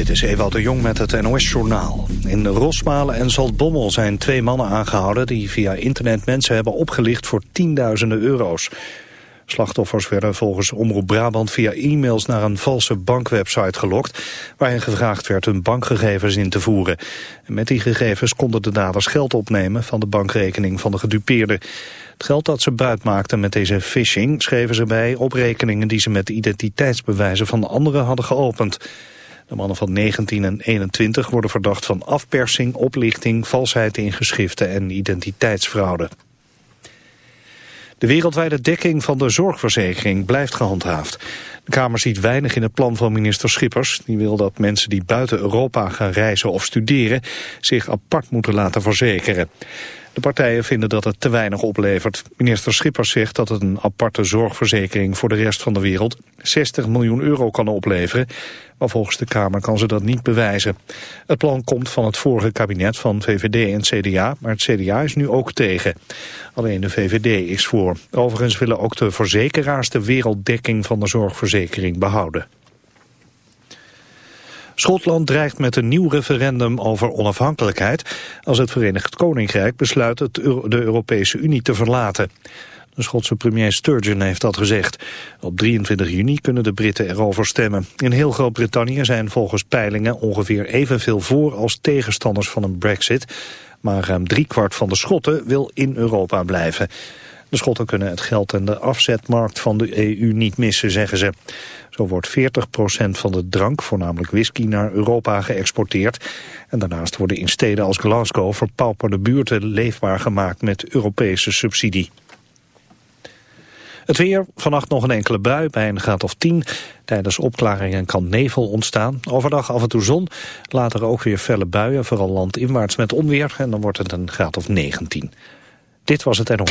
Dit is Ewald de Jong met het NOS-journaal. In Rosmalen en Zaltbommel zijn twee mannen aangehouden... die via internet mensen hebben opgelicht voor tienduizenden euro's. Slachtoffers werden volgens Omroep Brabant via e-mails naar een valse bankwebsite gelokt... waarin gevraagd werd hun bankgegevens in te voeren. met die gegevens konden de daders geld opnemen van de bankrekening van de gedupeerde. Het geld dat ze buitmaakten met deze phishing schreven ze bij op rekeningen... die ze met identiteitsbewijzen van anderen hadden geopend... De mannen van 19 en 21 worden verdacht van afpersing, oplichting, valsheid in geschriften en identiteitsfraude. De wereldwijde dekking van de zorgverzekering blijft gehandhaafd. De Kamer ziet weinig in het plan van minister Schippers. Die wil dat mensen die buiten Europa gaan reizen of studeren... zich apart moeten laten verzekeren. De partijen vinden dat het te weinig oplevert. Minister Schippers zegt dat het een aparte zorgverzekering voor de rest van de wereld 60 miljoen euro kan opleveren. Maar volgens de Kamer kan ze dat niet bewijzen. Het plan komt van het vorige kabinet van VVD en CDA, maar het CDA is nu ook tegen. Alleen de VVD is voor. Overigens willen ook de verzekeraars de werelddekking van de zorgverzekering behouden. Schotland dreigt met een nieuw referendum over onafhankelijkheid... als het Verenigd Koninkrijk besluit het de Europese Unie te verlaten. De Schotse premier Sturgeon heeft dat gezegd. Op 23 juni kunnen de Britten erover stemmen. In heel Groot-Brittannië zijn volgens peilingen ongeveer evenveel voor als tegenstanders van een brexit. Maar ruim driekwart van de Schotten wil in Europa blijven. De Schotten kunnen het geld en de afzetmarkt van de EU niet missen, zeggen ze. Zo wordt 40% van de drank, voornamelijk whisky, naar Europa geëxporteerd. En daarnaast worden in steden als Glasgow verpauperde buurten leefbaar gemaakt met Europese subsidie. Het weer, vannacht nog een enkele bui bij een graad of 10. Tijdens opklaringen kan nevel ontstaan. Overdag af en toe zon, later ook weer felle buien, vooral landinwaarts met onweer. En dan wordt het een graad of 19. Dit was het en op.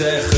zeggen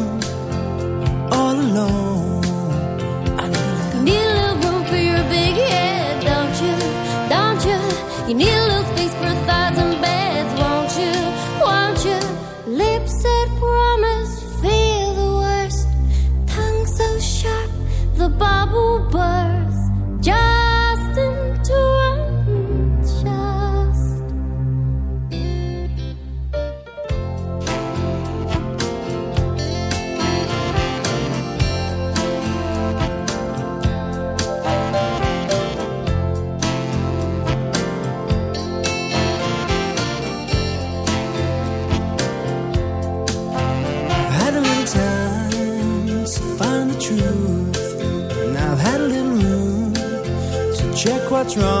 what's wrong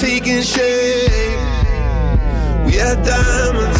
taking shape. We had diamonds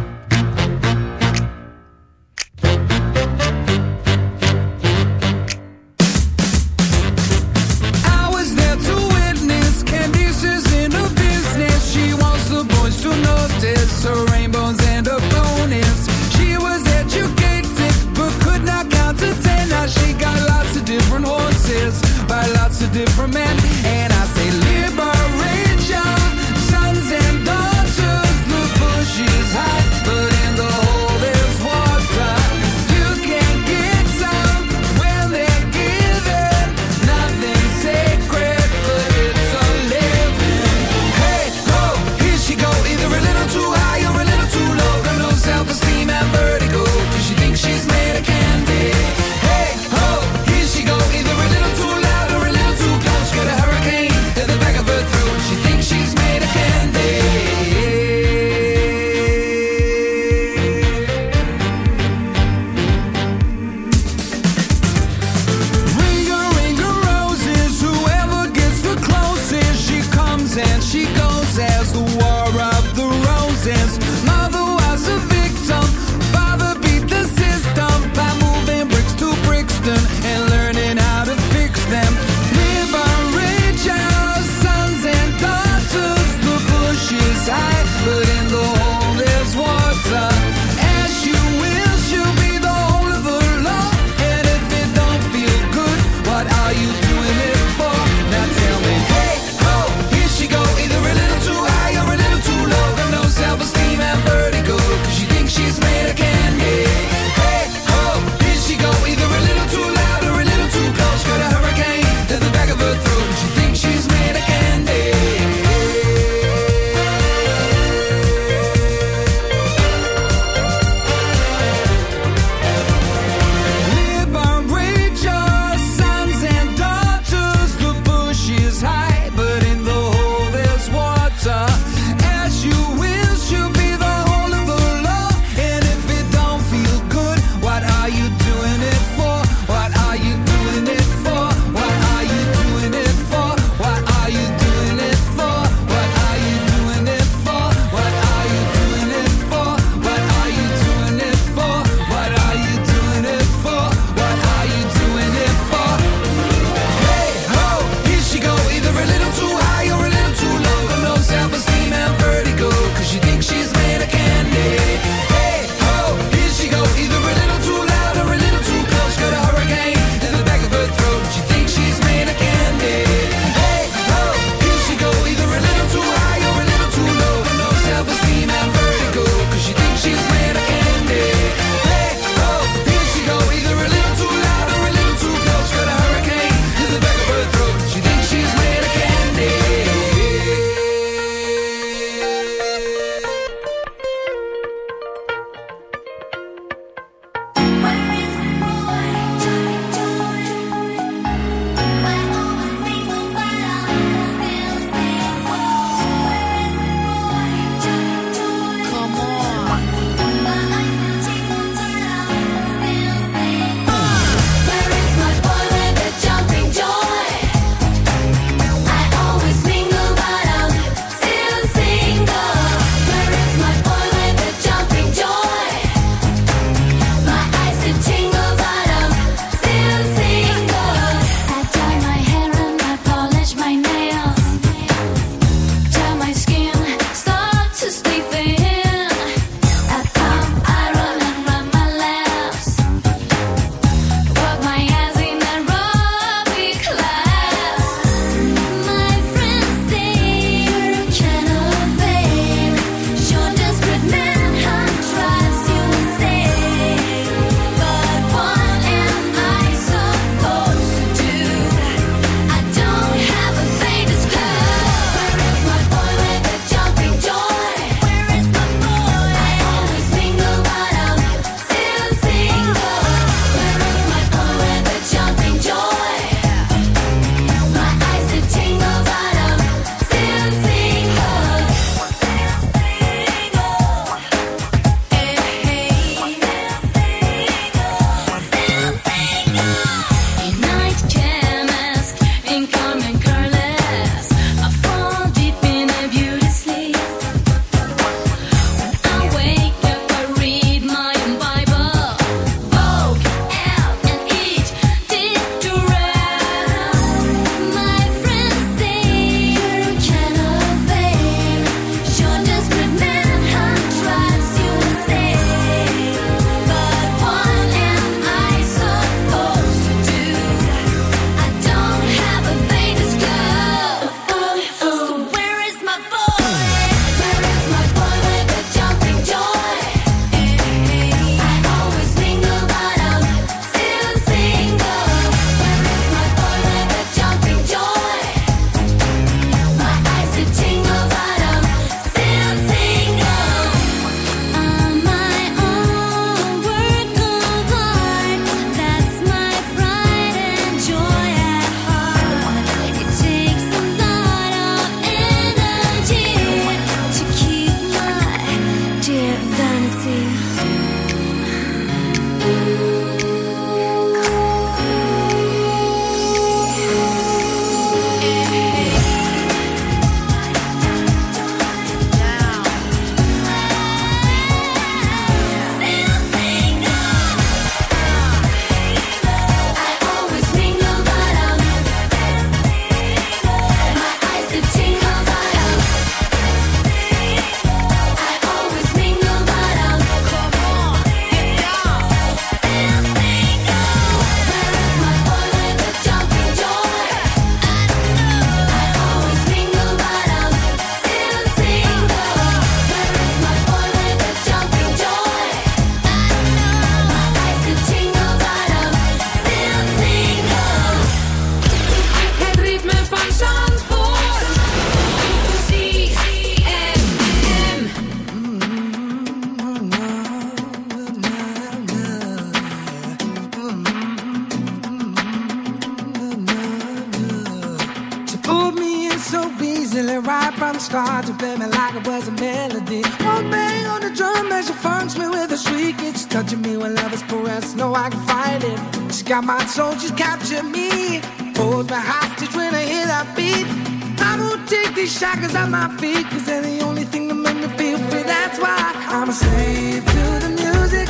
shackles at my feet, cause they're the only thing that make me feel free. That's why I'm a slave to the music.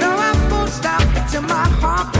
No, I won't stop my heart.